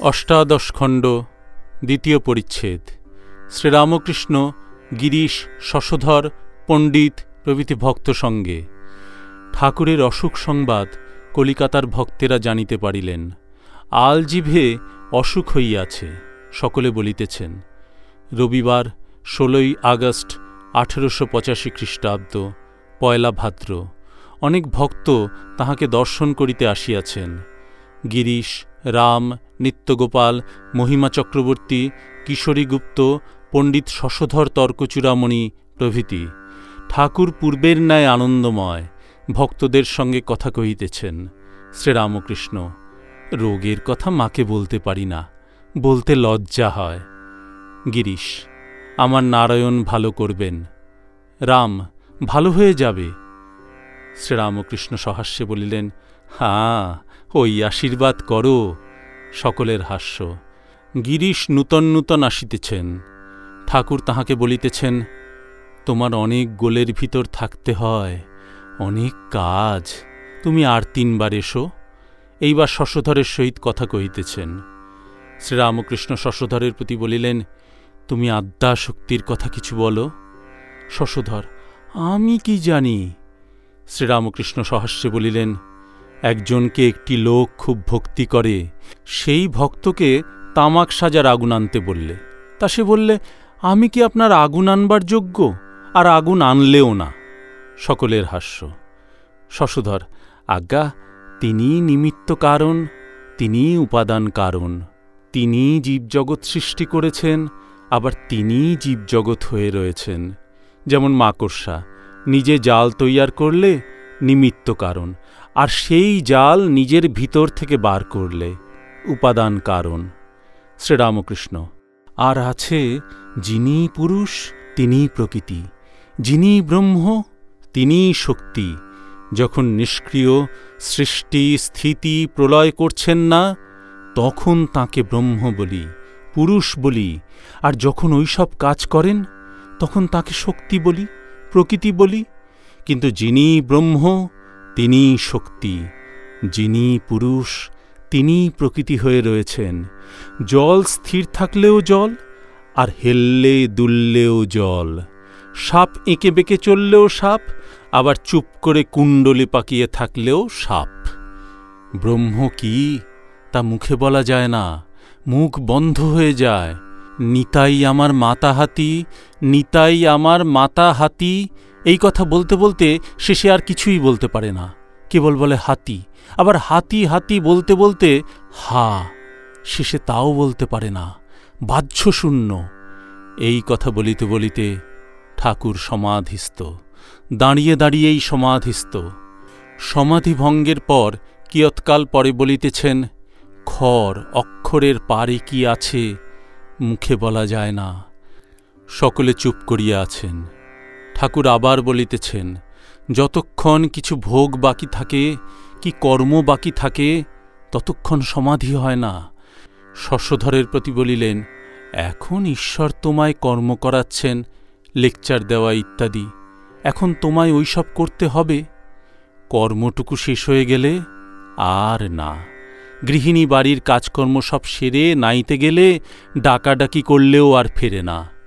অষ্টাদশ খণ্ড, দ্বিতীয় পরিচ্ছেদ। শ্রীরামকৃষ্ণ গিরিশ শশধর পণ্ডিত প্রভৃতি ভক্ত সঙ্গে। ঠাকুরের অসুখ সংবাদ কলিকাতার ভক্তেরা জানিতে পারিলেন আলজিভে অসুখ হইয়াছে সকলে বলিতেছেন। রবিবার, ষোলোই আগস্ট, আঠেরোশো পঁচাশি খ্রিস্টাব্দ, পয়লা ভাদ্র। অনেক ভক্ত তাহাকে দর্শন করিতে আসিয়াছেন। গিরিশ রাম, নিত্যগোপাল, মহিমা চক্রবর্তী, কিশোরী গুপ্ত, পণ্ডিত শশধর তর্কচূড়ামণি প্রভৃতি। ঠাকুর পূর্বের ন্যায় আনন্দময়, ভক্তদের সঙ্গে কথা কহিতেছেন। শ্রীরামকৃষ্ণ, রোগের কথা মাকে বলতে পারি না, বলতে লজ্জা হয়। গিরিশ, আমার নারায়ণ ভালো করবেন। রাম, ভালো হয়ে যাবে। শ্রীরামকৃষ্ণ সহাস্যে বলিলেন, হাঁ, ওই আশীর্বাদ করো, সকলের হাস্য। গিরিশ নূতন নূতন আসিতেছেন। ঠাকুর তাহাকে বলিতেছেন, তোমার অনেক গোলের ভিতর থাকতে হয়, অনেক কাজ। তুমি আর তিনবার এসো। এইবার শশধরের সহিত কথা কহিতেছেন। শ্রীরামকৃষ্ণ শশধরের প্রতি বলিলেন, তুমি আদ্যা শক্তির কথা কিছু বলো। শশধর, আমি কি জানি? শ্রীরামকৃষ্ণ সহাস্যে বলিলেন, একজনকে একটি লোক খুব ভক্তি করে, সেই ভক্তকে তামাক সাজার আগুন আনতে বললে। তা সে বললে, আমি কি আপনার আগুন আনবার যোগ্য? আর আগুন আনলেও না। সকলের হাস্য। শশধর, আজ্ঞা তিনি নিমিত্ত কারণ তিনি উপাদান কারণ তিনি জীবজগৎ সৃষ্টি করেছেন, আবার তিনি জীবজগৎ হয়ে রয়েছেন। যেমন মাকড়সা নিজে জাল তৈয়ার করলে নিমিত্ত কারণ, আর সেই জাল নিজের ভিতর থেকে বার করলে উপাদান কারণ। শ্রীরামকৃষ্ণ, আর আছে যিনি পুরুষ তিনি প্রকৃতি, যিনি ব্রহ্ম তিনি শক্তি। যখন নিষ্ক্রিয় সৃষ্টি স্থিতি প্রলয় করছেন না, তখন তাকে ব্রহ্ম বলি, পুরুষ বলি, আর যখন ওইসব কাজ করেন, তখন তাকে শক্তি বলি। প্রকৃতি বলি, কিন্তু যিনি ব্রহ্ম, তিনি শক্তি, যিনি পুরুষ, তিনি প্রকৃতি হয়ে রয়েছেন। জল স্থির থাকলেও জল, আর হেললে দুললেও জল। সাপ এঁকে বেঁকে চললেও সাপ, আবার চুপ করে কুণ্ডলি পাকিয়ে থাকলেও সাপ। ব্রহ্ম কি, তা মুখে বলা যায় না, মুখ বন্ধ হয়ে যায়। নিতাই আমার মাতা হাতি নিতাই আমার মাতা হাতি এই কথা বলতে বলতে শেষে আর কিছুই বলতে পারে না। কেবল বলে হাতি। আবার হাতি হাতি বলতে বলতে হা। শেষে তাও বলতে পারে না। বাহ্য শূন্য এই কথা বলিতে বলিতে ঠাকুর সমাধিস্থ। দাঁড়িয়ে দাঁড়িয়েই সমাধিস্থ। সমাধিভঙ্গের পর কিয়ৎকাল পরে বলিতেছেন খর অক্ষরের পারে কি আছে? মুখে বলা যায় না। সকলে চুপ করিয়া আছেন। ঠাকুর আবার বলিতেছেন, যতক্ষণ কিছু ভোগ বাকি থাকে, কি কর্ম বাকি থাকে, ততক্ষণ সমাধি হয় না। শস্যধরের প্রতি বলিলেন, এখন ঈশ্বর তোমায় কর্ম করাচ্ছেন, লেকচার দেওয়া ইত্যাদি। এখন তোমায় ওইসব করতে হবে। কর্মটুকু শেষ হয়ে গেলে আর না। গৃহিণী বাড়ির কাজকর্ম সব সেরে নাইতে গেলে ডাকাডাকি করলেও আর ফেরে না।